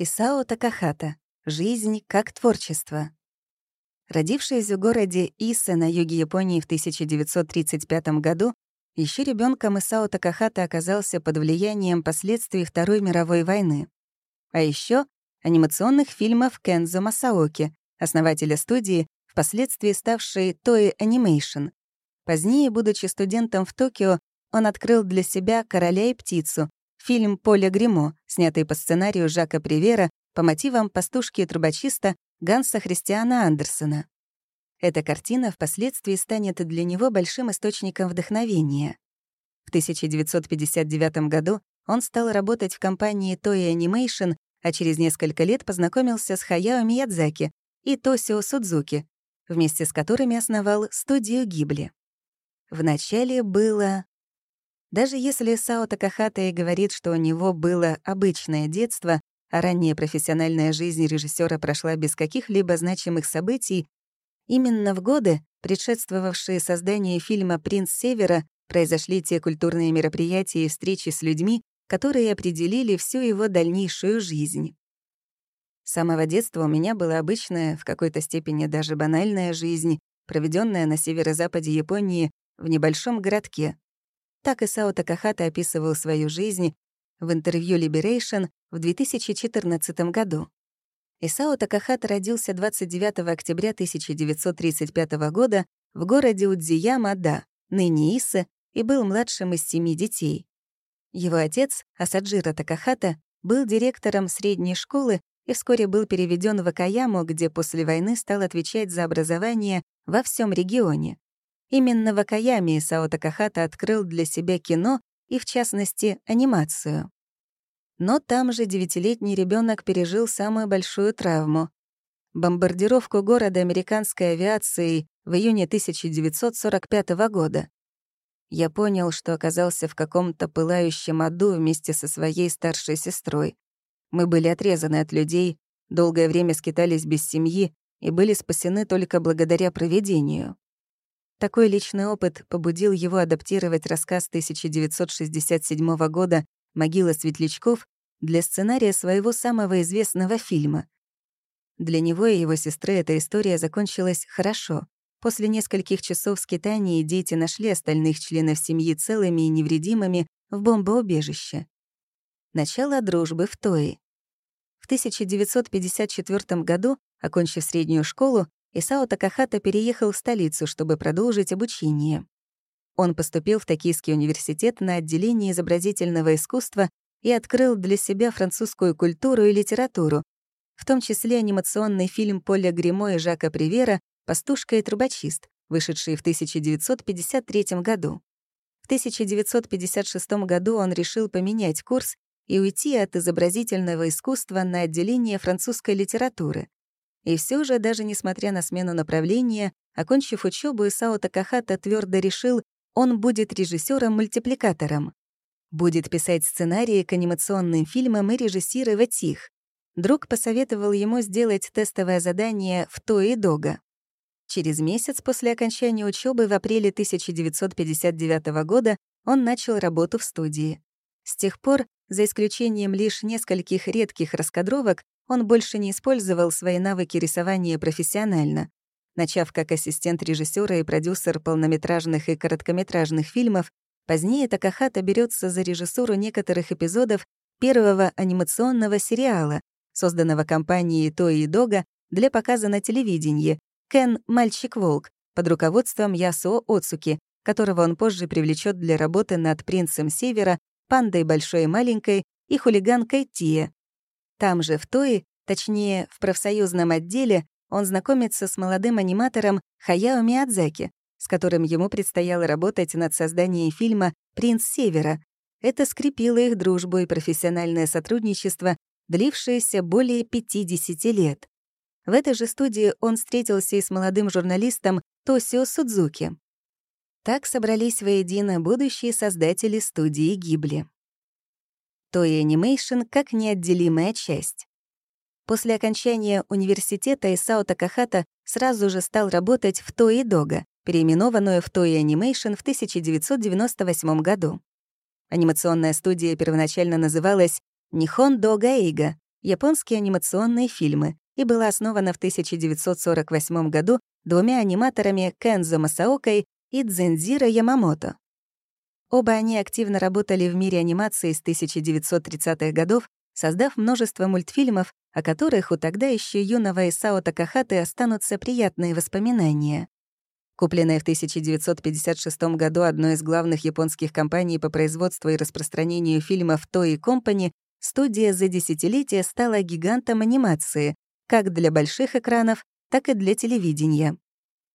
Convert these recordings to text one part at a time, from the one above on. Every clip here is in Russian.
Исао Такахата. Жизнь как творчество. Родившись в городе Иса на юге Японии в 1935 году, еще ребенком Исао Такахата оказался под влиянием последствий Второй мировой войны. А еще анимационных фильмов Кензо Масаоки, основателя студии, впоследствии ставшей Toei Animation. Позднее, будучи студентом в Токио, он открыл для себя «Короля и птицу», Фильм «Поле Гримо», снятый по сценарию Жака Привера по мотивам пастушки и трубочиста Ганса Христиана Андерсона. Эта картина впоследствии станет для него большим источником вдохновения. В 1959 году он стал работать в компании Toei Animation, а через несколько лет познакомился с Хаяо Миядзаки и Тосио Судзуки, вместе с которыми основал студию Гибли. Вначале было даже если Сао Такахата и говорит, что у него было обычное детство, а ранняя профессиональная жизнь режиссера прошла без каких-либо значимых событий, именно в годы, предшествовавшие созданию фильма «Принц Севера», произошли те культурные мероприятия и встречи с людьми, которые определили всю его дальнейшую жизнь. С самого детства у меня была обычная, в какой-то степени даже банальная жизнь, проведенная на северо-западе Японии в небольшом городке, так Исао Такахата описывал свою жизнь в интервью Liberation в 2014 году. Исао Такахата родился 29 октября 1935 года в городе Удзияма-Да, ныне Исе, и был младшим из семи детей. Его отец, Асаджира Такахата, был директором средней школы и вскоре был переведен в Акаяму, где после войны стал отвечать за образование во всем регионе. Именно в Акаяме Исао Такахата открыл для себя кино и, в частности, анимацию. Но там же девятилетний ребенок пережил самую большую травму — бомбардировку города американской авиацией в июне 1945 года. Я понял, что оказался в каком-то пылающем аду вместе со своей старшей сестрой. Мы были отрезаны от людей, долгое время скитались без семьи и были спасены только благодаря проведению. Такой личный опыт побудил его адаптировать рассказ 1967 года «Могила светлячков» для сценария своего самого известного фильма. Для него и его сестры эта история закончилась хорошо. После нескольких часов скитаний дети нашли остальных членов семьи целыми и невредимыми в бомбоубежище. Начало дружбы в Тои. В 1954 году, окончив среднюю школу, Исао Такахата переехал в столицу, чтобы продолжить обучение. Он поступил в Токийский университет на отделение изобразительного искусства и открыл для себя французскую культуру и литературу, в том числе анимационный фильм Поля Гримо и Жака Привера «Пастушка и трубочист», вышедший в 1953 году. В 1956 году он решил поменять курс и уйти от изобразительного искусства на отделение французской литературы. И все же, даже несмотря на смену направления, окончив учебу, Исао Такахата твердо решил, он будет режиссером-мультипликатором. Будет писать сценарии к анимационным фильмам и режиссировать их. Друг посоветовал ему сделать тестовое задание в Тои Дога. Через месяц после окончания учебы в апреле 1959 года он начал работу в студии. С тех пор, за исключением лишь нескольких редких раскадровок, он больше не использовал свои навыки рисования профессионально. Начав как ассистент режиссера и продюсер полнометражных и короткометражных фильмов, позднее Такахата берется за режиссуру некоторых эпизодов первого анимационного сериала, созданного компанией Тои Дога для показа на телевидении «Кен. Мальчик-волк» под руководством Ясо Оцуки, которого он позже привлечет для работы над «Принцем Севера», «Пандой Большой и Маленькой» и «Хулиганкой Тия», там же, в Тои, точнее, в профсоюзном отделе, он знакомится с молодым аниматором Хаяо Миядзаки, с которым ему предстояло работать над созданием фильма «Принц Севера». Это скрепило их дружбу и профессиональное сотрудничество, длившееся более 50 лет. В этой же студии он встретился и с молодым журналистом Тосио Судзуки. Так собрались воедино будущие создатели студии Гибли. Toei Animation как неотделимая часть. После окончания университета Исао Такахата сразу же стал работать в Toei Doga, переименованную в Toei Animation в 1998 году. Анимационная студия первоначально называлась Нихон Дога Эйга, японские анимационные фильмы и была основана в 1948 году двумя аниматорами Кензо Масаокой и Дзензиро Ямамото. Оба они активно работали в мире анимации с 1930-х годов, создав множество мультфильмов, о которых у тогда еще юного Исао Такахаты останутся приятные воспоминания. Купленная в 1956 году одной из главных японских компаний по производству и распространению фильмов Toei Company, студия за десятилетия стала гигантом анимации, как для больших экранов, так и для телевидения.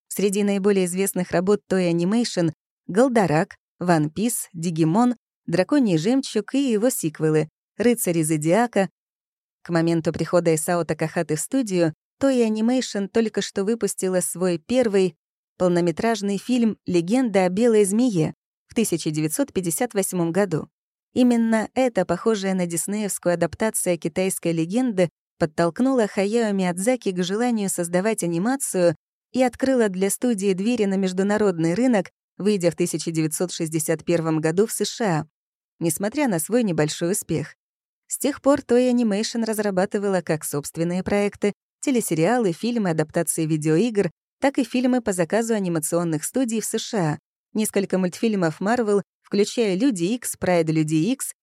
Среди наиболее известных работ Toei Animation — «Голдарак», «Ван Пис», «Дигимон», «Драконий жемчуг» и его сиквелы «Рыцари Зодиака». К моменту прихода Исао Такахаты в студию Toei Animation только что выпустила свой первый полнометражный фильм «Легенда о белой змее» в 1958 году. Именно эта, похожая на диснеевскую адаптация китайской легенды, подтолкнула Хаяо Миядзаки к желанию создавать анимацию и открыла для студии двери на международный рынок, выйдя в 1961 году в США, несмотря на свой небольшой успех. С тех пор Toei Animation разрабатывала как собственные проекты, телесериалы, фильмы, адаптации видеоигр, так и фильмы по заказу анимационных студий в США, несколько мультфильмов Marvel, включая «Люди Икс», «Прайд Люди Икс»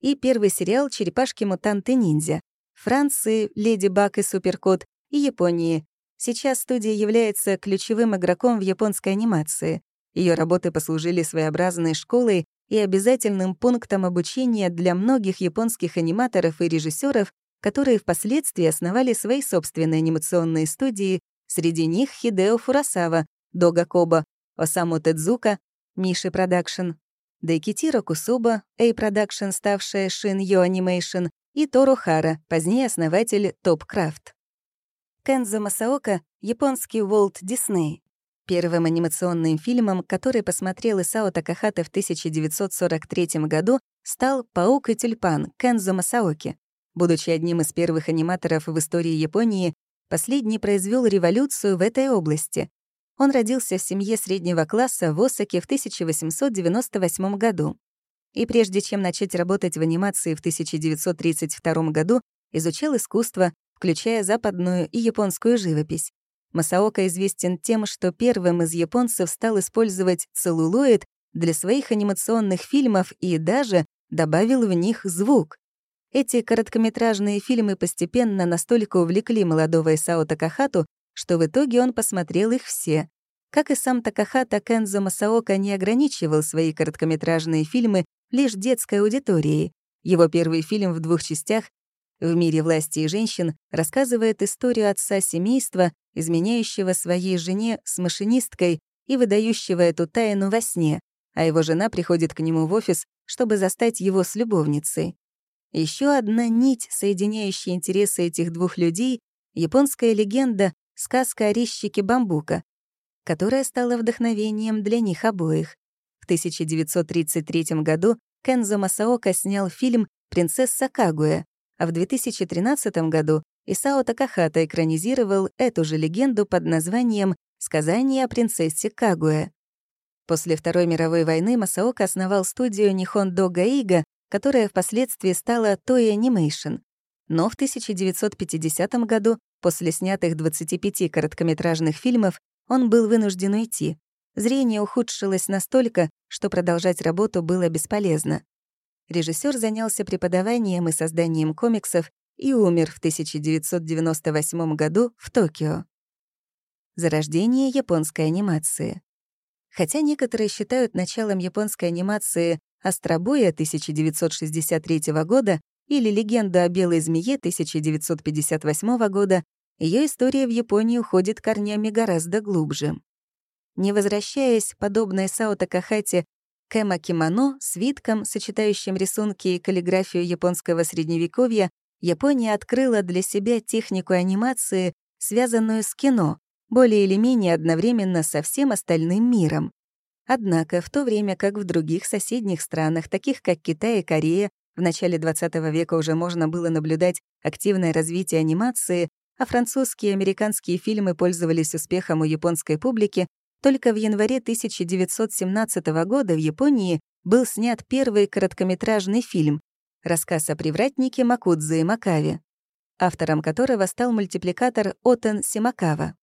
и первый сериал «Черепашки-мутанты-ниндзя», Франции, «Леди Баг и Суперкот» и Японии. Сейчас студия является ключевым игроком в японской анимации. Ее работы послужили своеобразной школой и обязательным пунктом обучения для многих японских аниматоров и режиссеров, которые впоследствии основали свои собственные анимационные студии Среди них Хидео Фурасава, Дога Коба, Осаму Тедзука, Mushi Production, Дайкитиро Кусуба, A Production, ставшая Shin-Ei Animation, и Тору Хара, позднее основатель Topcraft. Кензо Масаока — японский Уолт Дисней. Первым анимационным фильмом, который посмотрел Исао Такахата в 1943 году, стал «Паук и тюльпан» Кензо Масаоки. Будучи одним из первых аниматоров в истории Японии, Последний произвел революцию в этой области. Он родился в семье среднего класса в Осаке в 1898 году. И прежде чем начать работать в анимации в 1932 году, изучал искусство, включая западную и японскую живопись. Масаока известен тем, что первым из японцев стал использовать целлулоид для своих анимационных фильмов и даже добавил в них звук. Эти короткометражные фильмы постепенно настолько увлекли молодого Исао Такахату, что в итоге он посмотрел их все. Как и сам Такахата, Кензо Масаока не ограничивал свои короткометражные фильмы лишь детской аудиторией. Его первый фильм в двух частях «В мире власти и женщин» рассказывает историю отца семейства, изменяющего своей жене с машинисткой и выдающего эту тайну во сне, а его жена приходит к нему в офис, чтобы застать его с любовницей. Еще одна нить, соединяющая интересы этих двух людей — японская легенда «Сказка о резчике бамбука», которая стала вдохновением для них обоих. В 1933 году Кензо Масаока снял фильм «Принцесса Кагуя», а в 2013 году Исао Такахата экранизировал эту же легенду под названием «Сказание о принцессе Кагуя». После Второй мировой войны Масаока основал студию Нихон-до Гаига, которая впоследствии стала Toei Animation. Но в 1950 году, после снятых 25 короткометражных фильмов, он был вынужден уйти. Зрение ухудшилось настолько, что продолжать работу было бесполезно. Режиссер занялся преподаванием и созданием комиксов и умер в 1998 году в Токио. Зарождение японской анимации. Хотя некоторые считают началом японской анимации «Остробоя» 1963 года или «Легенда о белой змее» 1958 года, ее история в Японии уходит корнями гораздо глубже. Не возвращаясь, подобно Исао Такахате, к эмо-кимоно, свиткам, сочетающим рисунки и каллиграфию японского средневековья, Япония открыла для себя технику анимации, связанную с кино, более или менее одновременно со всем остальным миром. Однако, в то время как в других соседних странах, таких как Китай и Корея, в начале XX века уже можно было наблюдать активное развитие анимации, а французские и американские фильмы пользовались успехом у японской публики, только в январе 1917 года в Японии был снят первый короткометражный фильм «Рассказ о привратнике Макудзе и Макаве». автором которого стал мультипликатор Отен Симакава.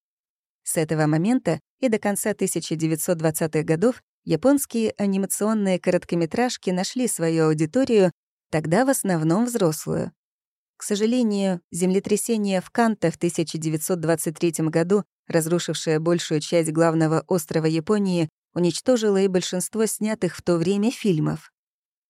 С этого момента и до конца 1920-х годов японские анимационные короткометражки нашли свою аудиторию, тогда в основном взрослую. К сожалению, землетрясение в Канто в 1923 году, разрушившее большую часть главного острова Японии, уничтожило и большинство снятых в то время фильмов.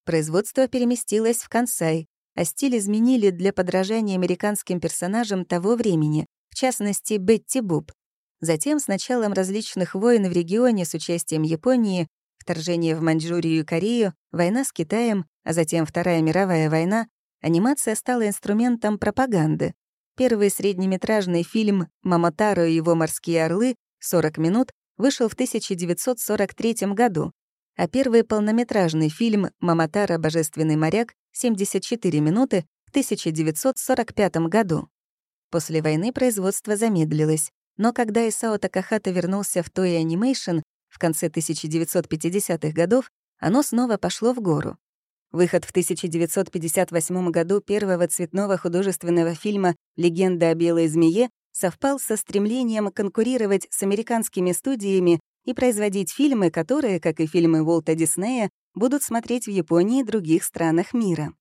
Производство переместилось в Кансай, а стиль изменили для подражания американским персонажам того времени, в частности, Бетти Буб. Затем, с началом различных войн в регионе с участием Японии, вторжение в Маньчжурию и Корею, война с Китаем, а затем Вторая мировая война, анимация стала инструментом пропаганды. Первый среднеметражный фильм «Мамотаро и его морские орлы» 40 минут вышел в 1943 году, а первый полнометражный фильм «Маматара. Божественный моряк» 74 минуты в 1945 году. После войны производство замедлилось, но когда Исао Такахата вернулся в Toei Animation в конце 1950-х годов, оно снова пошло в гору. Выход в 1958 году первого цветного художественного фильма «Легенда о белой змее» совпал со стремлением конкурировать с американскими студиями и производить фильмы, которые, как и фильмы Уолта Диснея, будут смотреть в Японии и других странах мира.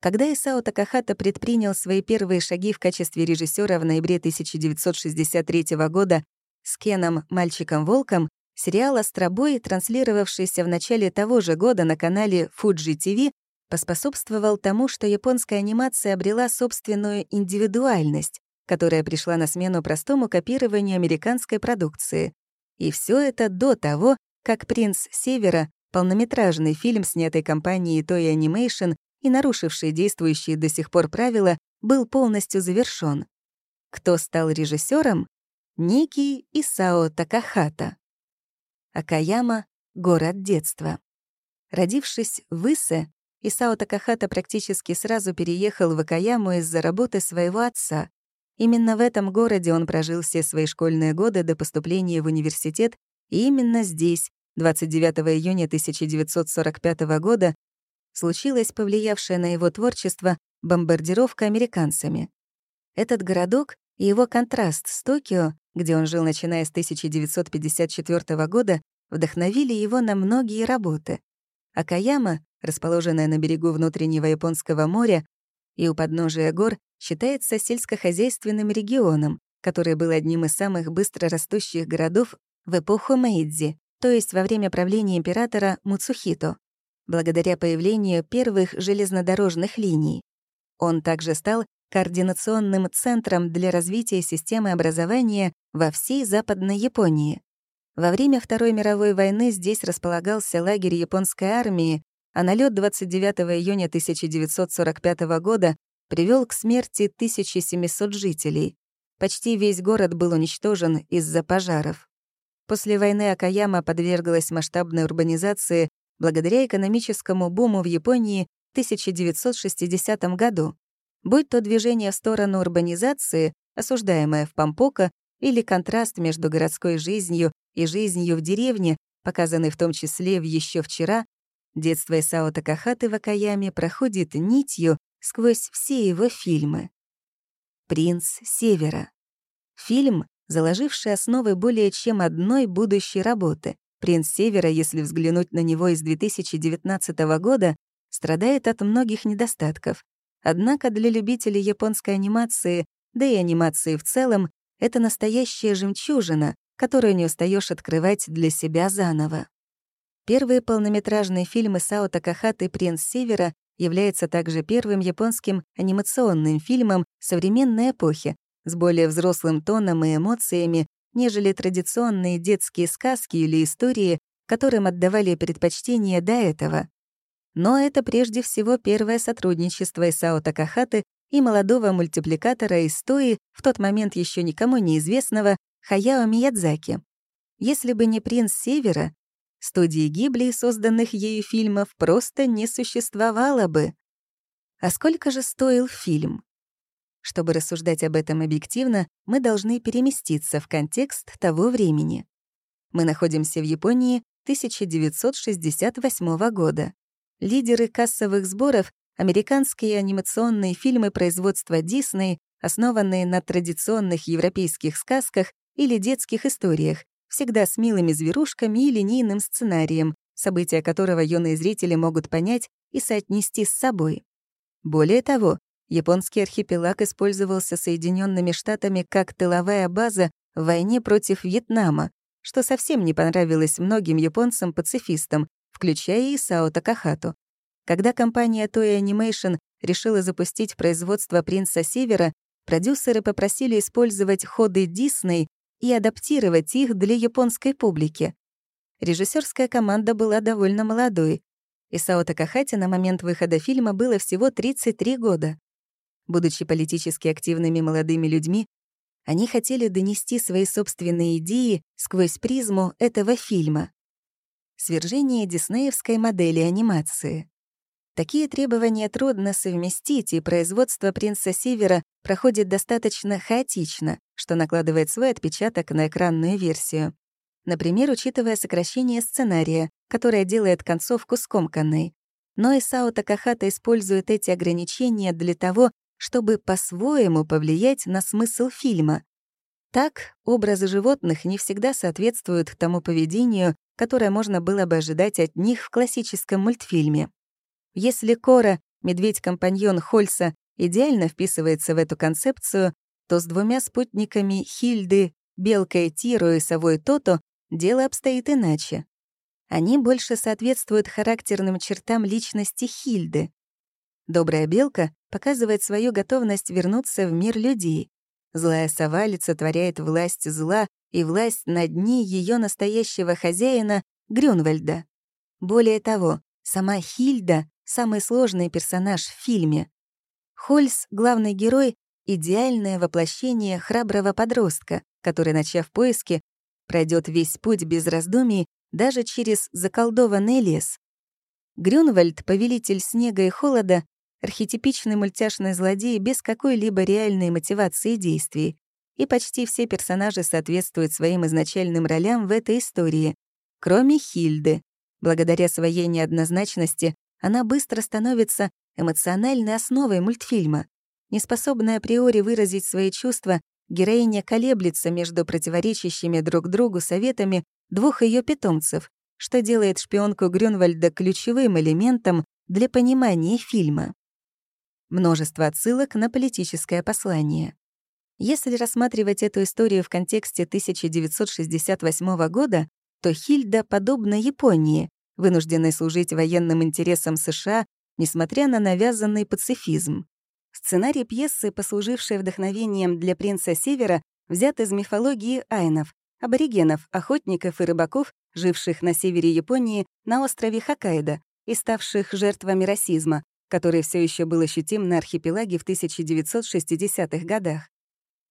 Когда Исао Такахата предпринял свои первые шаги в качестве режиссера в ноябре 1963 года с Кеном «Мальчиком-волком», сериал «Астробой», транслировавшийся в начале того же года на канале Fuji TV, поспособствовал тому, что японская анимация обрела собственную индивидуальность, которая пришла на смену простому копированию американской продукции. И все это до того, как «Принц Севера», полнометражный фильм, снятый компанией Toei Animation и нарушивший действующие до сих пор правила, был полностью завершён. Кто стал режиссером? Некий Исао Такахата. Акаяма — город детства. Родившись в Исе, Исао Такахата практически сразу переехал в Акаяму из-за работы своего отца, Именно в этом городе он прожил все свои школьные годы до поступления в университет, и именно здесь, 29 июня 1945 года, случилась повлиявшая на его творчество бомбардировка американцами. Этот городок и его контраст с Токио, где он жил начиная с 1954 года, вдохновили его на многие работы. Акаяма, расположенная на берегу внутреннего Японского моря и у подножия гор, считается сельскохозяйственным регионом, который был одним из самых быстро растущих городов в эпоху Мэйдзи, то есть во время правления императора Муцухито, благодаря появлению первых железнодорожных линий. Он также стал координационным центром для развития системы образования во всей Западной Японии. Во время Второй мировой войны здесь располагался лагерь японской армии, а налет 29 июня 1945 года привел к смерти 1700 жителей. Почти весь город был уничтожен из-за пожаров. После войны Акаяма подверглась масштабной урбанизации благодаря экономическому буму в Японии в 1960 году. Будь то движение в сторону урбанизации, осуждаемое в Пампоко, или контраст между городской жизнью и жизнью в деревне, показанный в том числе в еще вчера, детство Исао Такахаты в Акаяме проходит нитью, сквозь все его фильмы. «Принц Севера». Фильм, заложивший основы более чем одной будущей работы. «Принц Севера», если взглянуть на него из 2019 года, страдает от многих недостатков. Однако для любителей японской анимации, да и анимации в целом, это настоящая жемчужина, которую не устаешь открывать для себя заново. Первый полнометражный фильм Исао Такахаты «Принц Севера» является также первым японским анимационным фильмом современной эпохи с более взрослым тоном и эмоциями, нежели традиционные детские сказки или истории, которым отдавали предпочтение до этого. Но это прежде всего первое сотрудничество Исао Такахаты и молодого мультипликатора из Тои, в тот момент еще никому неизвестного, Хаяо Миядзаки. Если бы не «Принц Севера», Студии Гибли, созданных ею фильмов, просто не существовало бы. А сколько же стоил фильм? Чтобы рассуждать об этом объективно, мы должны переместиться в контекст того времени. Мы находимся в Японии 1968 года. Лидеры кассовых сборов американские анимационные фильмы производства Дисней, основанные на традиционных европейских сказках или детских историях, всегда с милыми зверушками и линейным сценарием, события которого юные зрители могут понять и соотнести с собой. Более того, японский архипелаг использовался Соединенными Штатами как тыловая база в войне против Вьетнама, что совсем не понравилось многим японцам-пацифистам, включая и Сао Такахату. Когда компания Toei Animation решила запустить производство «Принца Севера», продюсеры попросили использовать ходы Дисней и адаптировать их для японской публики. Режиссерская команда была довольно молодой. Исао Такахати на момент выхода фильма было всего 33 года. Будучи политически активными молодыми людьми, они хотели донести свои собственные идеи сквозь призму этого фильма. Свержение диснеевской модели анимации. Такие требования трудно совместить, и производство «Принца Севера» проходит достаточно хаотично, что накладывает свой отпечаток на экранную версию. Например, учитывая сокращение сценария, которое делает концовку скомканной. Но Исао Такахата использует эти ограничения для того, чтобы по-своему повлиять на смысл фильма. Так, образы животных не всегда соответствуют тому поведению, которое можно было бы ожидать от них в классическом мультфильме. Если Кора, медведь-компаньон Хольса, идеально вписывается в эту концепцию, то с двумя спутниками Хильды, белкой Тиру и совой Тото дело обстоит иначе. Они больше соответствуют характерным чертам личности Хильды. Добрая белка показывает свою готовность вернуться в мир людей. Злая сова олицетворяет власть зла и власть над ней ее настоящего хозяина Грюнвальда. Более того, сама Хильда самый сложный персонаж в фильме. Хольс, главный герой, идеальное воплощение храброго подростка, который, начав поиски, пройдет весь путь без раздумий даже через заколдованный лес. Грюнвальд, повелитель снега и холода, архетипичный мультяшный злодей без какой-либо реальной мотивации действий, и почти все персонажи соответствуют своим изначальным ролям в этой истории, кроме Хильды. Благодаря своей неоднозначности она быстро становится эмоциональной основой мультфильма. Неспособная априори выразить свои чувства, героиня колеблется между противоречащими друг другу советами двух ее питомцев, что делает шпионку Грюнвальда ключевым элементом для понимания фильма. Множество отсылок на политическое послание. Если рассматривать эту историю в контексте 1968 года, то Хильда подобна Японии, вынужденной служить военным интересам США, несмотря на навязанный пацифизм. Сценарий пьесы, послуживший вдохновением для «Принца Севера», взят из мифологии айнов, аборигенов, охотников и рыбаков, живших на севере Японии на острове Хоккайдо и ставших жертвами расизма, который все еще был ощутим на архипелаге в 1960-х годах.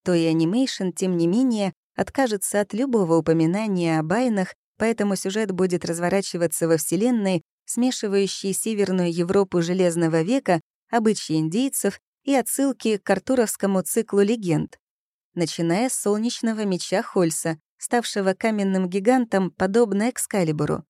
Toei Animation, тем не менее, откажется от любого упоминания об айнах поэтому сюжет будет разворачиваться во Вселенной, смешивающей Северную Европу Железного века, обычаи индейцев и отсылки к артуровскому циклу легенд. Начиная с солнечного меча Хольса, ставшего каменным гигантом, подобно Экскалибуру.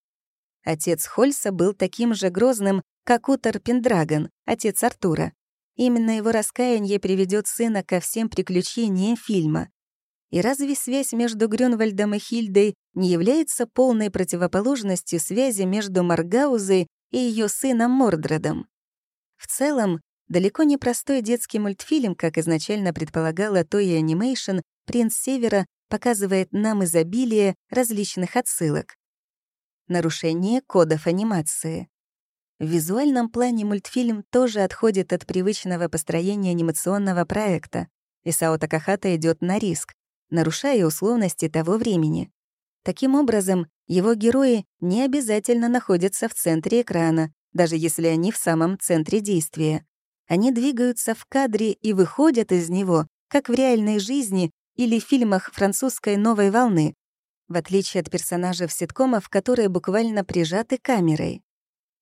Отец Хольса был таким же грозным, как Утор Пендрагон, отец Артура. Именно его раскаяние приведет сына ко всем приключениям фильма. И разве связь между Грюнвальдом и Хильдой не является полной противоположностью связи между Маргаузой и ее сыном Мордредом? В целом, далеко не простой детский мультфильм, как изначально предполагала Toei Animation, «Принц Севера» показывает нам изобилие различных отсылок. Нарушение кодов анимации. В визуальном плане мультфильм тоже отходит от привычного построения анимационного проекта. Исао Такахата идет на риск нарушая условности того времени. Таким образом, его герои не обязательно находятся в центре экрана, даже если они в самом центре действия. Они двигаются в кадре и выходят из него, как в реальной жизни или в фильмах французской новой волны, в отличие от персонажей ситкомов, которые буквально прижаты камерой.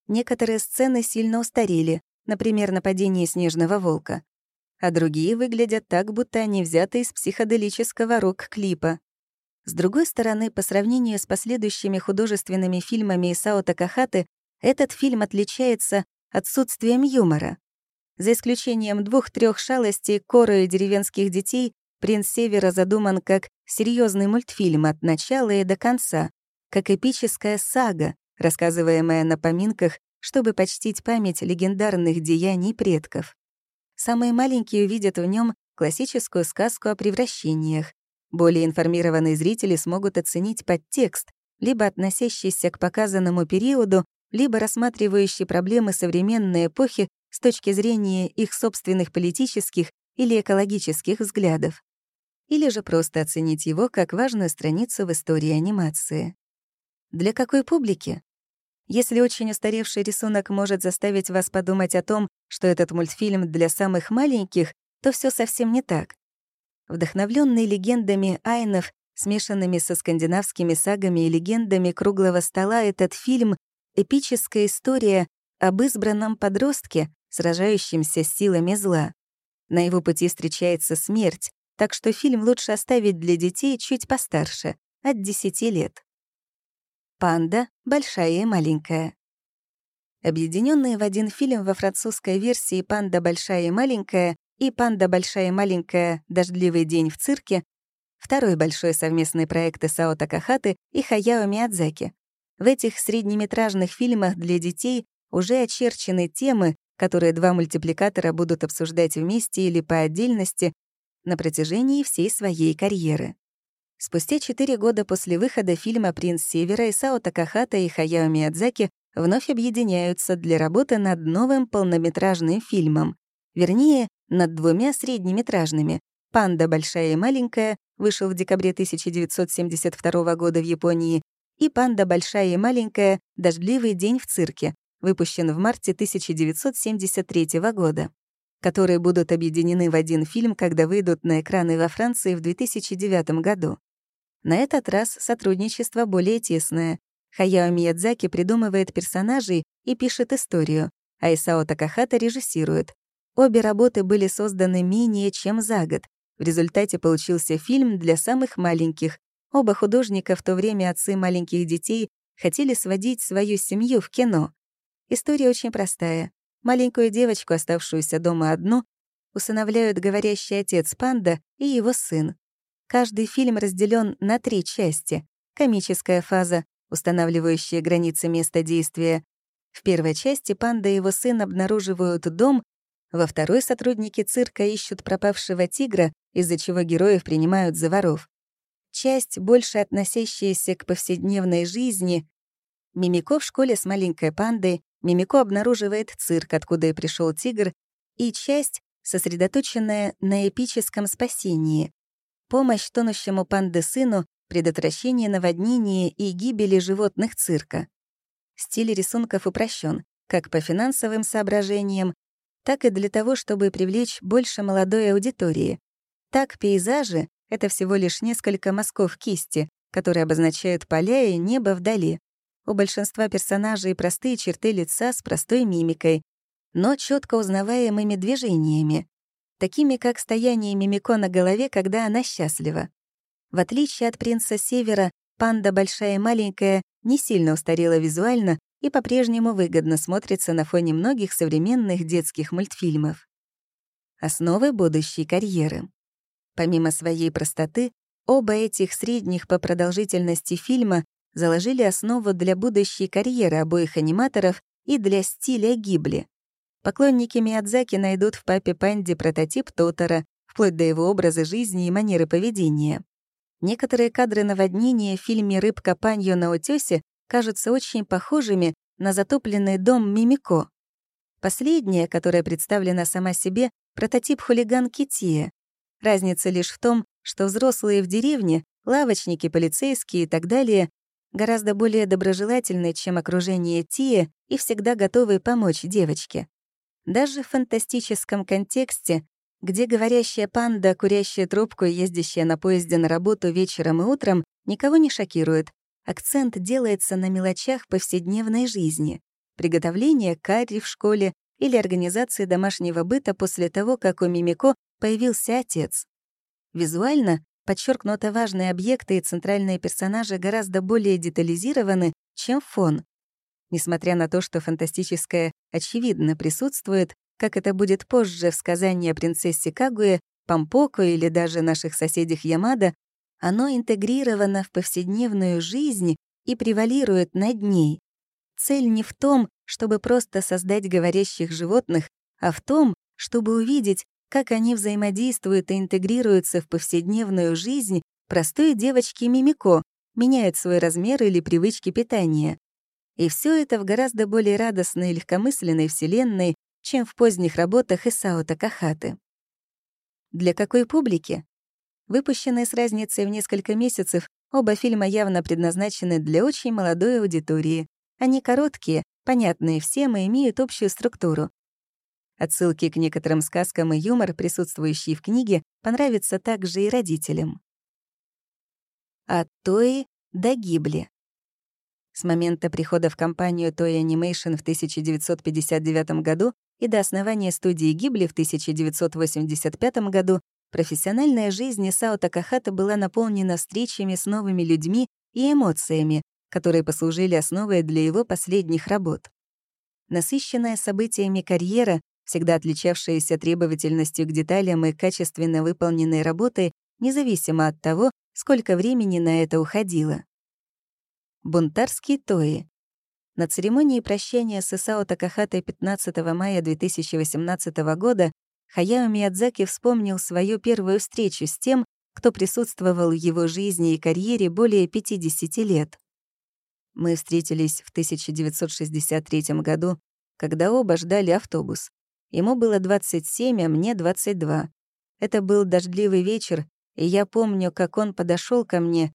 Некоторые сцены сильно устарели, например, нападение снежного волка, а другие выглядят так, будто они взяты из психоделического рок-клипа. С другой стороны, по сравнению с последующими художественными фильмами Исао Такахаты, этот фильм отличается отсутствием юмора. За исключением двух-трех шалостей, коры и деревенских детей, «Принц Севера» задуман как серьезный мультфильм от начала и до конца, как эпическая сага, рассказываемая на поминках, чтобы почтить память легендарных деяний предков. Самые маленькие увидят в нем классическую сказку о превращениях. Более информированные зрители смогут оценить подтекст, либо относящийся к показанному периоду, либо рассматривающий проблемы современной эпохи с точки зрения их собственных политических или экологических взглядов. Или же просто оценить его как важную страницу в истории анимации. Для какой публики? Если очень устаревший рисунок может заставить вас подумать о том, что этот мультфильм для самых маленьких, то все совсем не так. Вдохновленный легендами айнов, смешанными со скандинавскими сагами и легендами круглого стола, этот фильм — эпическая история об избранном подростке, сражающемся с силами зла. На его пути встречается смерть, так что фильм лучше оставить для детей чуть постарше, от 10 лет. «Панда. Большая и маленькая». Объединенные в один фильм во французской версии «Панда. Большая и маленькая» и «Панда. Большая и маленькая. Дождливый день в цирке» второй большой совместный проект Исао Такахаты и Хаяо Миядзаки. В этих среднеметражных фильмах для детей уже очерчены темы, которые два мультипликатора будут обсуждать вместе или по отдельности на протяжении всей своей карьеры. Спустя четыре года после выхода фильма «Принц Севера» Исао Такахата и Хаяо Миядзаки вновь объединяются для работы над новым полнометражным фильмом. Вернее, над двумя среднеметражными. «Панда. Большая и маленькая» вышел в декабре 1972 года в Японии, и «Панда. Большая и маленькая. Дождливый день в цирке», выпущен в марте 1973 года, которые будут объединены в один фильм, когда выйдут на экраны во Франции в 2009 году. На этот раз сотрудничество более тесное. Хаяо Миядзаки придумывает персонажей и пишет историю, а Исао Такахата режиссирует. Обе работы были созданы менее чем за год. В результате получился фильм для самых маленьких. Оба художника, в то время отцы маленьких детей, хотели сводить свою семью в кино. История очень простая. Маленькую девочку, оставшуюся дома одну, усыновляют говорящий отец панда и его сын. Каждый фильм разделен на три части. Комическая фаза, устанавливающая границы места действия. В первой части панда и его сын обнаруживают дом, во второй сотрудники цирка ищут пропавшего тигра, из-за чего героев принимают за воров. Часть, больше относящаяся к повседневной жизни. Мимико в школе с маленькой пандой, Мимико обнаруживает цирк, откуда и пришел тигр, и часть, сосредоточенная на эпическом спасении помощь тонущему панды-сыну, предотвращение наводнения и гибели животных цирка. Стиль рисунков упрощен, как по финансовым соображениям, так и для того, чтобы привлечь больше молодой аудитории. Так пейзажи — это всего лишь несколько мазков кисти, которые обозначают поля и небо вдали. У большинства персонажей простые черты лица с простой мимикой, но четко узнаваемыми движениями такими как стояние Мимико на голове, когда она счастлива. В отличие от принца Севера, панда большая и маленькая не сильно устарела визуально и по-прежнему выгодно смотрится на фоне многих современных детских мультфильмов. Основы будущей карьеры. Помимо своей простоты, оба этих средних по продолжительности фильма заложили основу для будущей карьеры обоих аниматоров и для стиля Гибли. Поклонники Миядзаки найдут в папе Панди прототип Тотора, вплоть до его образа жизни и манеры поведения. Некоторые кадры наводнения в фильме «Рыбка Паньо на утёсе» кажутся очень похожими на затопленный дом Мимико. Последняя, которая представлена сама себе, прототип хулиганки Тия. Разница лишь в том, что взрослые в деревне, лавочники, полицейские и так далее, гораздо более доброжелательны, чем окружение Тия и всегда готовы помочь девочке. Даже в фантастическом контексте, где говорящая панда, курящая трубку и ездящая на поезде на работу вечером и утром, никого не шокирует. Акцент делается на мелочах повседневной жизни. Приготовление карри в школе или организации домашнего быта после того, как у Мимико появился отец. Визуально подчеркнуто важные объекты и центральные персонажи гораздо более детализированы, чем фон, Несмотря на то, что фантастическое очевидно присутствует, как это будет позже в сказании о принцессе Кагуе, Пампоко или даже наших соседях Ямада, оно интегрировано в повседневную жизнь и превалирует над ней. Цель не в том, чтобы просто создать говорящих животных, а в том, чтобы увидеть, как они взаимодействуют и интегрируются в повседневную жизнь простой девочки Мимико, меняют свой размер или привычки питания. И все это в гораздо более радостной и легкомысленной вселенной, чем в поздних работах Исао Такахаты. Для какой публики? Выпущенные с разницей в несколько месяцев, оба фильма явно предназначены для очень молодой аудитории. Они короткие, понятные всем и имеют общую структуру. Отсылки к некоторым сказкам и юмор, присутствующие в книге, понравятся также и родителям. От Тои до Гибли. С момента прихода в компанию Toei Animation в 1959 году и до основания студии Гибли в 1985 году профессиональная жизнь Исао Такахата была наполнена встречами с новыми людьми и эмоциями, которые послужили основой для его последних работ. Насыщенная событиями карьера всегда отличавшаяся требовательностью к деталям и качественно выполненной работой, независимо от того, сколько времени на это уходило. Бунтарский Тои. На церемонии прощания с Исао Такахатой 15 мая 2018 года Хаяо Миядзаки вспомнил свою первую встречу с тем, кто присутствовал в его жизни и карьере более 50 лет. Мы встретились в 1963 году, когда оба ждали автобус. Ему было 27, а мне 22. Это был дождливый вечер, и я помню, как он подошел ко мне.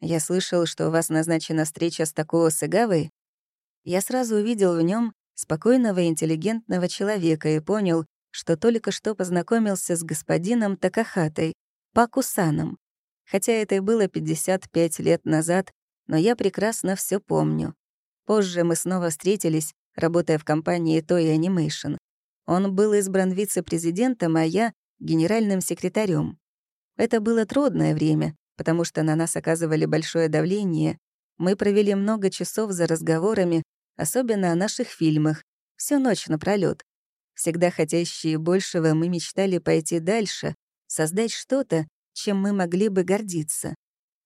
«Я слышал, что у вас назначена встреча с такого Сыгавой». Я сразу увидел в нем спокойного и интеллигентного человека и понял, что только что познакомился с господином Такахатой, Пакусаном. Хотя это и было 55 лет назад, но я прекрасно все помню. Позже мы снова встретились, работая в компании Toy Animation. Он был избран вице-президентом, а я — генеральным секретарем. Это было трудное время, потому что на нас оказывали большое давление. Мы провели много часов за разговорами, особенно о наших фильмах, всю ночь напролёт. Всегда хотящие большего, мы мечтали пойти дальше, создать что-то, чем мы могли бы гордиться.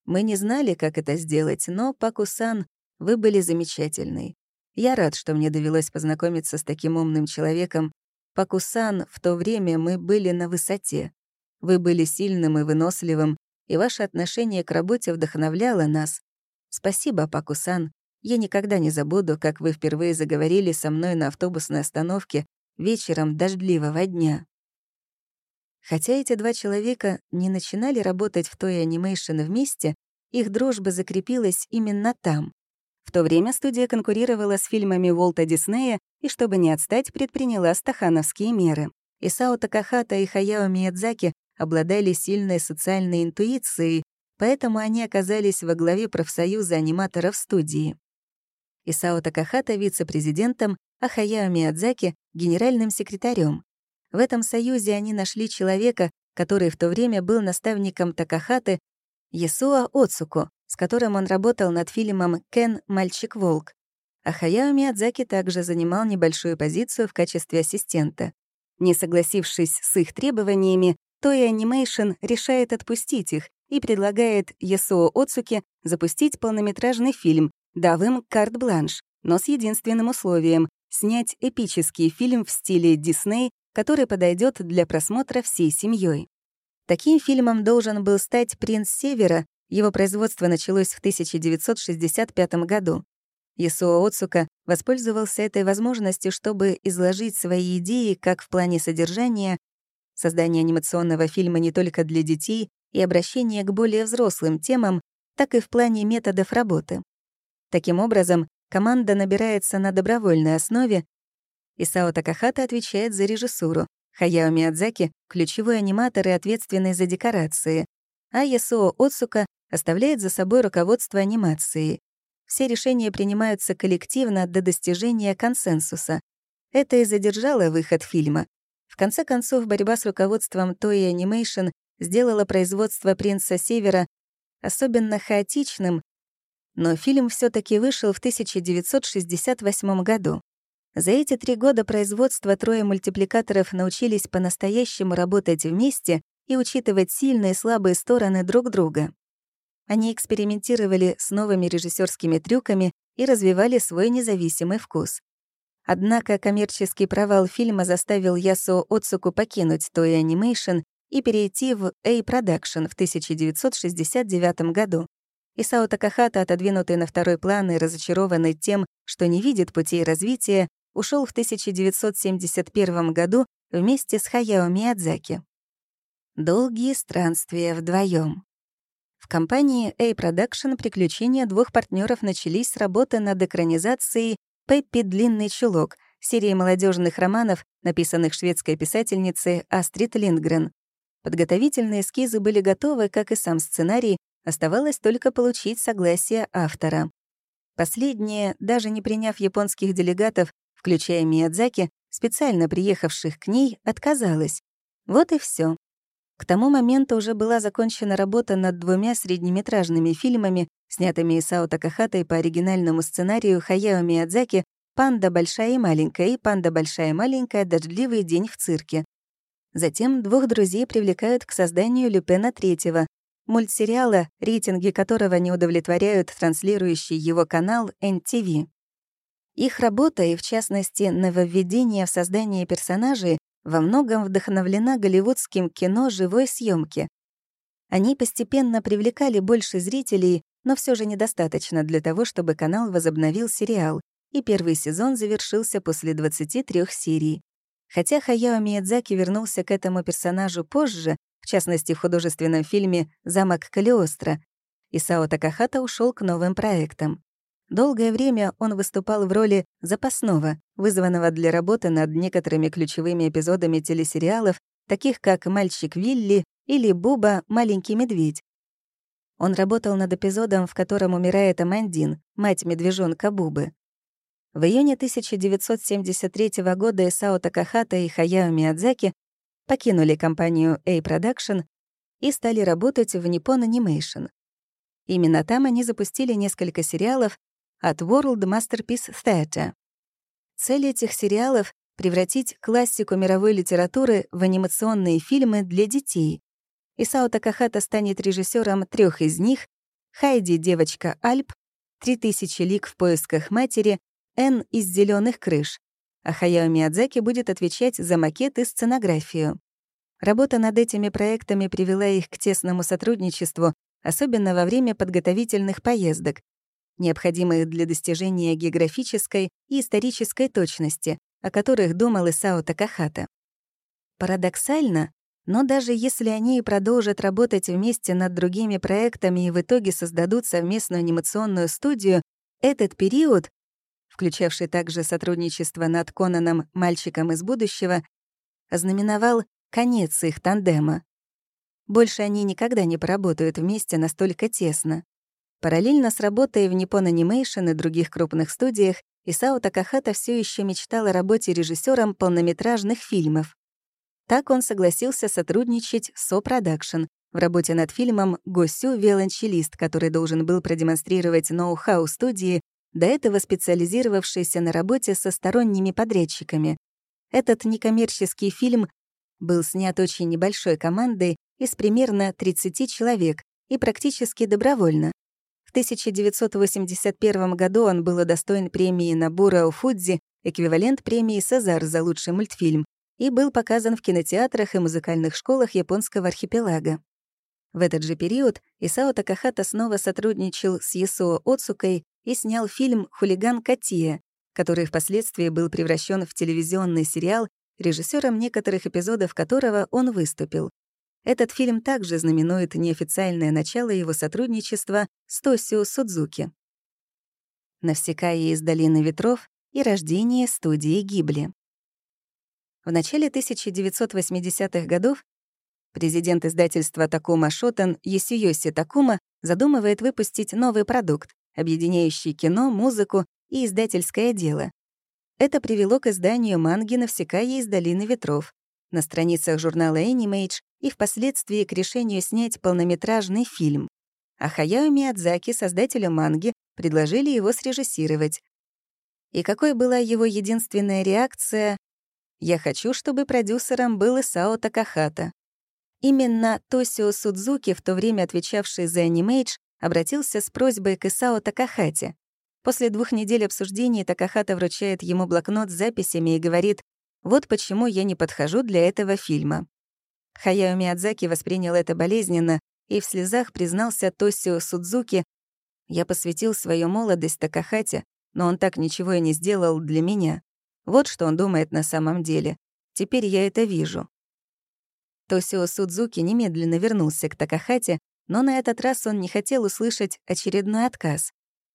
Мы не знали, как это сделать, но, Пакусан, вы были замечательный. Я рад, что мне довелось познакомиться с таким умным человеком, Пакусан, в то время мы были на высоте. Вы были сильным и выносливым, и ваше отношение к работе вдохновляло нас. Спасибо, Пакусан. Я никогда не забуду, как вы впервые заговорили со мной на автобусной остановке вечером дождливого дня. Хотя эти два человека не начинали работать в той анимейшн вместе, их дружба закрепилась именно там. В то время студия конкурировала с фильмами Уолта Диснея и, чтобы не отстать, предприняла стахановские меры. Исао Такахата и Хаяо Миядзаки обладали сильной социальной интуицией, поэтому они оказались во главе профсоюза аниматоров студии. Исао Такахата — вице-президентом, а Хаяо Миядзаки — генеральным секретарем. В этом союзе они нашли человека, который в то время был наставником Такахаты, Ясуа Оцуко, с которым он работал над фильмом «Кен. Мальчик-волк». А Хаяо Миядзаки также занимал небольшую позицию в качестве ассистента. Не согласившись с их требованиями, Toei Animation решает отпустить их и предлагает Ясуо Оцуке запустить полнометражный фильм, дав им карт-бланш, но с единственным условием — снять эпический фильм в стиле Дисней, который подойдет для просмотра всей семьей. Таким фильмом должен был стать «Принц Севера», его производство началось в 1965 году. Ясуо Оцука воспользовался этой возможностью, чтобы изложить свои идеи как в плане содержания, создания анимационного фильма не только для детей и обращения к более взрослым темам, так и в плане методов работы. Таким образом, команда набирается на добровольной основе. Исао Такахата отвечает за режиссуру, Хаяо Миядзаки — ключевой аниматор и ответственный за декорации, а Ясуо Оцука оставляет за собой руководство анимацией. Все решения принимаются коллективно до достижения консенсуса. Это и задержало выход фильма. В конце концов, борьба с руководством Toei Animation сделала производство «Принца Севера» особенно хаотичным, но фильм все таки вышел в 1968 году. За эти три года производства трое мультипликаторов научились по-настоящему работать вместе и учитывать сильные и слабые стороны друг друга. Они экспериментировали с новыми режиссерскими трюками и развивали свой независимый вкус. Однако коммерческий провал фильма заставил Ясо Оцуку покинуть Toei Animation и перейти в A-Production в 1969 году. Исао Такахата, отодвинутый на второй план и разочарованный тем, что не видит путей развития, ушел в 1971 году вместе с Хаяо Миядзаки. Долгие странствия вдвоем. В компании A-Production приключения двух партнеров начались с работы над экранизацией «Пеппи Длинный чулок» серии молодежных романов, написанных шведской писательницей Астрид Линдгрен. Подготовительные эскизы были готовы, как и сам сценарий, оставалось только получить согласие автора. Последнее, даже не приняв японских делегатов, включая Миядзаки, специально приехавших к ней, отказалась. Вот и все. К тому моменту уже была закончена работа над двумя среднеметражными фильмами, снятыми Исао Такахатой по оригинальному сценарию Хаяо Миядзаки «Панда большая и маленькая» и «Панда большая и маленькая. Дождливый день в цирке». Затем двух друзей привлекают к созданию Люпена Третьего, мультсериала, рейтинги которого не удовлетворяют транслирующий его канал NTV. Их работа, и в частности нововведение в создании персонажей, во многом вдохновлена голливудским кино живой съемки. Они постепенно привлекали больше зрителей, но все же недостаточно для того, чтобы канал возобновил сериал, и первый сезон завершился после 23 серий. Хотя Хаяо Миядзаки вернулся к этому персонажу позже, в частности, в художественном фильме «Замок Калиостро», Исао Такахата ушел к новым проектам. Долгое время он выступал в роли запасного, вызванного для работы над некоторыми ключевыми эпизодами телесериалов, таких как «Мальчик Вилли» или «Буба. Маленький медведь». Он работал над эпизодом, в котором умирает Амандин, мать медвежонка Бубы. В июне 1973 года Исао Такахата и Хаяо Миядзаки покинули компанию A-Production и стали работать в Nippon Animation. Именно там они запустили несколько сериалов от World Masterpiece Theatre. Цель этих сериалов — превратить классику мировой литературы в анимационные фильмы для детей. Исао Такахата станет режиссером трех из них «Хайди, девочка Альп», «3000 лик в поисках матери» Н из зеленых крыш, а Хаяо Миядзаки будет отвечать за макет и сценографию. Работа над этими проектами привела их к тесному сотрудничеству, особенно во время подготовительных поездок, необходимых для достижения географической и исторической точности, о которых думал Исао Такахата. Парадоксально, но даже если они и продолжат работать вместе над другими проектами и в итоге создадут совместную анимационную студию, этот период включавший также сотрудничество над Конаном «Мальчиком из будущего», ознаменовал конец их тандема. Больше они никогда не поработают вместе настолько тесно. Параллельно с работой в Nippon Animation и других крупных студиях Исао Такахата все еще мечтал о работе режиссером полнометражных фильмов. Так он согласился сотрудничать с Production в работе над фильмом «Госю Виолончелист», который должен был продемонстрировать ноу-хау студии до этого специализировавшийся на работе со сторонними подрядчиками. Этот некоммерческий фильм был снят очень небольшой командой из примерно 30 человек и практически добровольно. В 1981 году он был удостоен премии Набура Уфудзи, эквивалент премии «Сезар» за лучший мультфильм, и был показан в кинотеатрах и музыкальных школах японского архипелага. В этот же период Исао Такахата снова сотрудничал с Ясуо Оцукой и снял фильм «Хулиган Катия», который впоследствии был превращен в телевизионный сериал, режиссером некоторых эпизодов которого он выступил. Этот фильм также знаменует неофициальное начало его сотрудничества с Тосио Судзуки. «Навсекая из долины ветров» и рождение студии Гибли. В начале 1980-х годов президент издательства Такума Шотен Ясуёси Такума задумывает выпустить новый продукт объединяющий кино, музыку и издательское дело. Это привело к изданию манги «Навсекая из долины ветров» на страницах журнала Animage и впоследствии к решению снять полнометражный фильм. А Хаяо Миядзаки, создателю манги, предложили его срежиссировать. И какой была его единственная реакция? «Я хочу, чтобы продюсером был Исао Такахата». Именно Тосио Судзуки, в то время отвечавший за Animage, обратился с просьбой к Исао Такахате. После двух недель обсуждений Такахата вручает ему блокнот с записями и говорит «Вот почему я не подхожу для этого фильма». Хаяо Миядзаки воспринял это болезненно и в слезах признался Тосио Судзуки «Я посвятил свою молодость Такахате, но он так ничего и не сделал для меня. Вот что он думает на самом деле. Теперь я это вижу». Тосио Судзуки немедленно вернулся к Такахате, но на этот раз он не хотел услышать очередной отказ.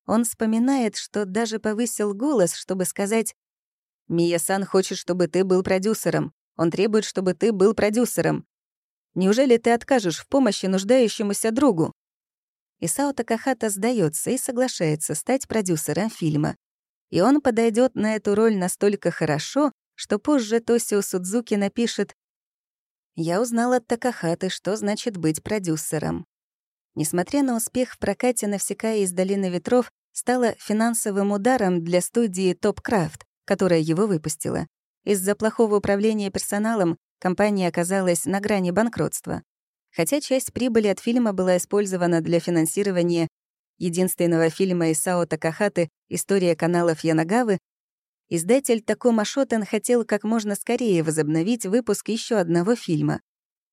Он вспоминает, что даже повысил голос, чтобы сказать «Мия-сан хочет, чтобы ты был продюсером. Он требует, чтобы ты был продюсером. Неужели ты откажешь в помощи нуждающемуся другу?» Исао Такахата сдается и соглашается стать продюсером фильма. И он подойдет на эту роль настолько хорошо, что позже Тосио Судзуки напишет «Я узнал от Такахаты, что значит быть продюсером». Несмотря на успех в прокате «Навсекая из долины ветров», стало финансовым ударом для студии «Топкрафт», которая его выпустила. Из-за плохого управления персоналом компания оказалась на грани банкротства. Хотя часть прибыли от фильма была использована для финансирования единственного фильма Исао Такахаты «История каналов Янагавы», издатель Такома Шотен хотел как можно скорее возобновить выпуск еще одного фильма.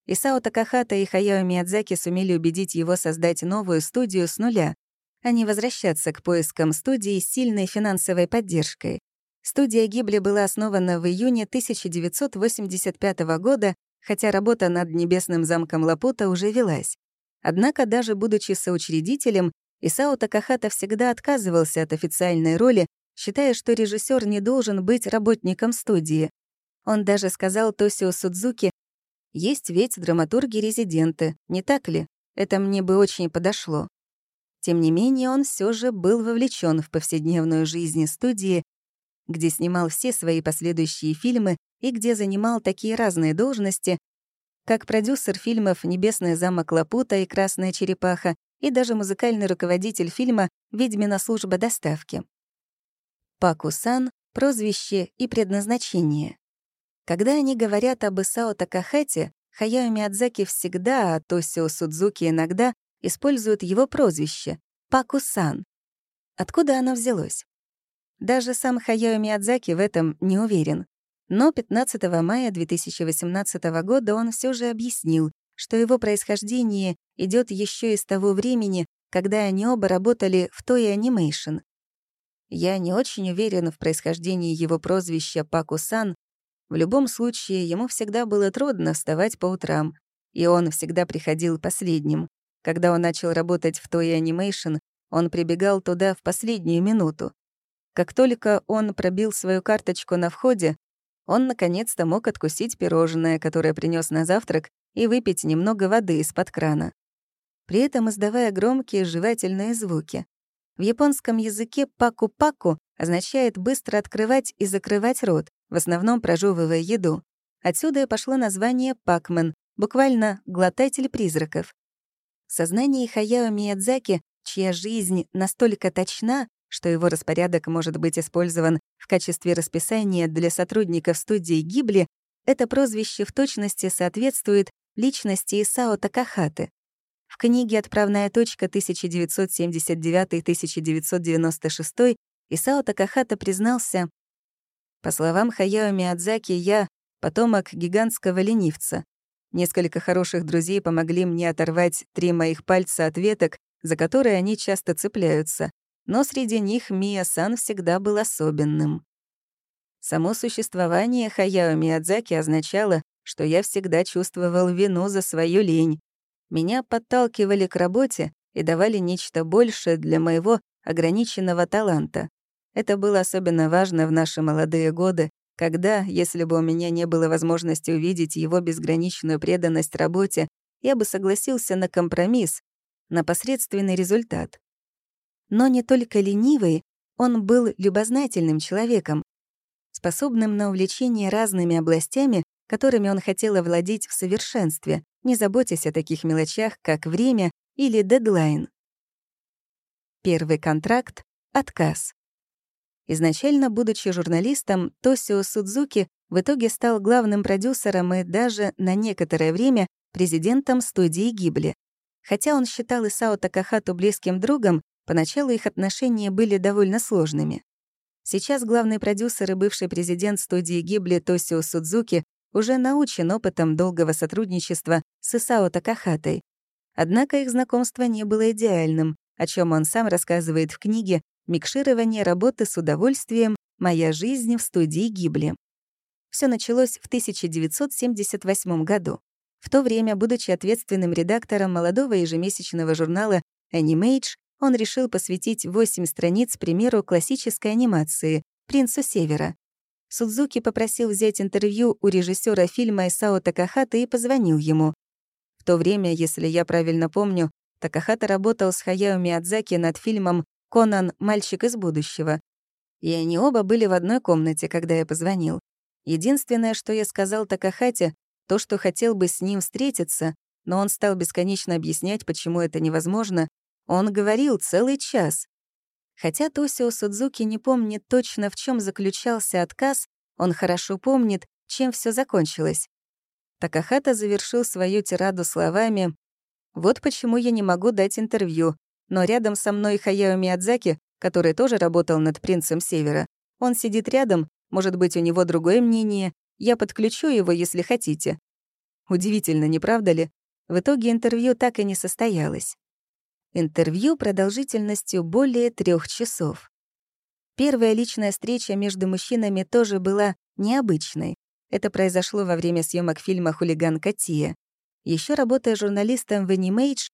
Исао Такахата и Хаяо Миядзаки сумели убедить его создать новую студию с нуля, а не возвращаться к поискам студии с сильной финансовой поддержкой. Студия Гибли была основана в июне 1985 года, хотя работа над «Небесным замком Лапута» уже велась. Однако, даже будучи соучредителем, Исао Такахата всегда отказывался от официальной роли, считая, что режиссер не должен быть работником студии. Он даже сказал Тосио Судзуки, есть ведь драматурги-резиденты, не так ли? Это мне бы очень подошло. Тем не менее, он все же был вовлечен в повседневную жизнь студии, где снимал все свои последующие фильмы и где занимал такие разные должности, как продюсер фильмов «Небесный замок Лапута» и «Красная черепаха» и даже музыкальный руководитель фильма «Ведьмина служба доставки». Паку-сан, прозвище и предназначение. Когда они говорят об Исао Такахате, Хаяо Миядзаки всегда, а Тосио Судзуки иногда используют его прозвище — Паку-сан. Откуда оно взялось? Даже сам Хаяо Миядзаки в этом не уверен. Но 15 мая 2018 года он все же объяснил, что его происхождение идет еще из того времени, когда они оба работали в Toei Animation. Я не очень уверен в происхождении его прозвища Паку-сан, в любом случае, ему всегда было трудно вставать по утрам, и он всегда приходил последним. Когда он начал работать в Toy Animation, он прибегал туда в последнюю минуту. Как только он пробил свою карточку на входе, он наконец-то мог откусить пирожное, которое принес на завтрак, и выпить немного воды из-под крана. При этом издавая громкие жевательные звуки. В японском языке «паку-паку» означает быстро открывать и закрывать рот, в основном прожевывая еду. Отсюда и пошло название «пакмен», буквально «глотатель призраков». В сознании Хаяо Миядзаки, чья жизнь настолько точна, что его распорядок может быть использован в качестве расписания для сотрудников студии Гибли, это прозвище в точности соответствует личности Исао Такахаты. В книге «Отправная точка» 1979-1996 Исао Такахата признался, по словам Хаяо Миядзаки, я — потомок гигантского ленивца. Несколько хороших друзей помогли мне оторвать три моих пальца от веток, за которые они часто цепляются, но среди них Мия-сан всегда был особенным. Само существование Хаяо Миядзаки означало, что я всегда чувствовал вину за свою лень. Меня подталкивали к работе и давали нечто большее для моего ограниченного таланта. Это было особенно важно в наши молодые годы, когда, если бы у меня не было возможности увидеть его безграничную преданность работе, я бы согласился на компромисс, на посредственный результат. Но не только ленивый, он был любознательным человеком, способным на увлечение разными областями, которыми он хотел овладеть в совершенстве, не заботясь о таких мелочах, как время или дедлайн. Первый контракт — отказ. Изначально, будучи журналистом, Тосио Судзуки в итоге стал главным продюсером и даже на некоторое время президентом студии Гибли. Хотя он считал Исао Такахату близким другом, поначалу их отношения были довольно сложными. Сейчас главный продюсер и бывший президент студии Гибли Тосио Судзуки уже научен опытом долгого сотрудничества с Исао Такахатой. Однако их знакомство не было идеальным, о чем он сам рассказывает в книге «Микширование работы с удовольствием. Моя жизнь в студии Гибли». Все началось в 1978 году. В то время, будучи ответственным редактором молодого ежемесячного журнала Animage, он решил посвятить 8 страниц примеру классической анимации «Принцу Севера». Судзуки попросил взять интервью у режиссера фильма Исао Такахата и позвонил ему. В то время, если я правильно помню, Такахата работал с Хаяо Миядзаки над фильмом «Конан. Мальчик из будущего». И они оба были в одной комнате, когда я позвонил. Единственное, что я сказал Такахате, то, что хотел бы с ним встретиться, но он стал бесконечно объяснять, почему это невозможно, он говорил целый час. Хотя Тосио Судзуки не помнит точно, в чем заключался отказ, он хорошо помнит, чем все закончилось. Такахата завершил свою тираду словами «Вот почему я не могу дать интервью, но рядом со мной Хаяо Миядзаки, который тоже работал над «Принцем Севера». Он сидит рядом, может быть, у него другое мнение, я подключу его, если хотите». Удивительно, не правда ли? В итоге интервью так и не состоялось. Интервью продолжительностью более трех часов. Первая личная встреча между мужчинами тоже была необычной. Это произошло во время съемок фильма «Хулиган Катия». Еще работая журналистом в Animage,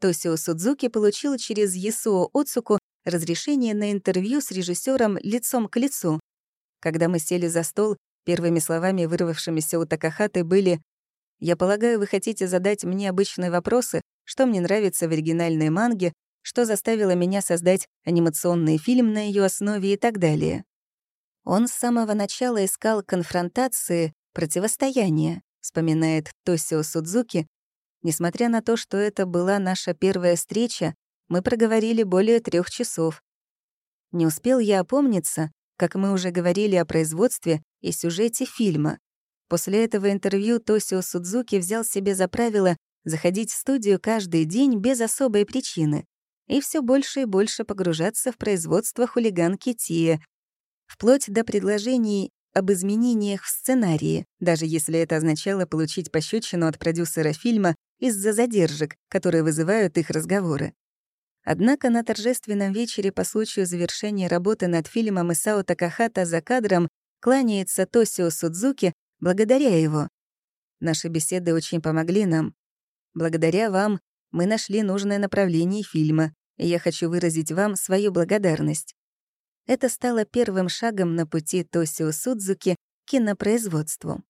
Тосио Судзуки получил через Ясуо Оцуку разрешение на интервью с режиссером лицом к лицу. Когда мы сели за стол, первыми словами, вырвавшимися у Такахаты, были «Я полагаю, вы хотите задать мне обычные вопросы, что мне нравится в оригинальной манге, что заставило меня создать анимационный фильм на ее основе и так далее. Он с самого начала искал конфронтации, противостояния, вспоминает Тосио Судзуки. Несмотря на то, что это была наша первая встреча, мы проговорили более трех часов. Не успел я опомниться, как мы уже говорили о производстве и сюжете фильма. После этого интервью Тосио Судзуки взял себе за правило заходить в студию каждый день без особой причины и все больше и больше погружаться в производство хулиганки Тия, вплоть до предложений об изменениях в сценарии, даже если это означало получить пощечину от продюсера фильма из-за задержек, которые вызывают их разговоры. Однако на торжественном вечере по случаю завершения работы над фильмом Исао Такахата за кадром кланяется Тосио Судзуки благодаря его. Наши беседы очень помогли нам. Благодаря вам мы нашли нужное направление фильма, и я хочу выразить вам свою благодарность. Это стало первым шагом на пути Тосио Судзуки к кинопроизводству.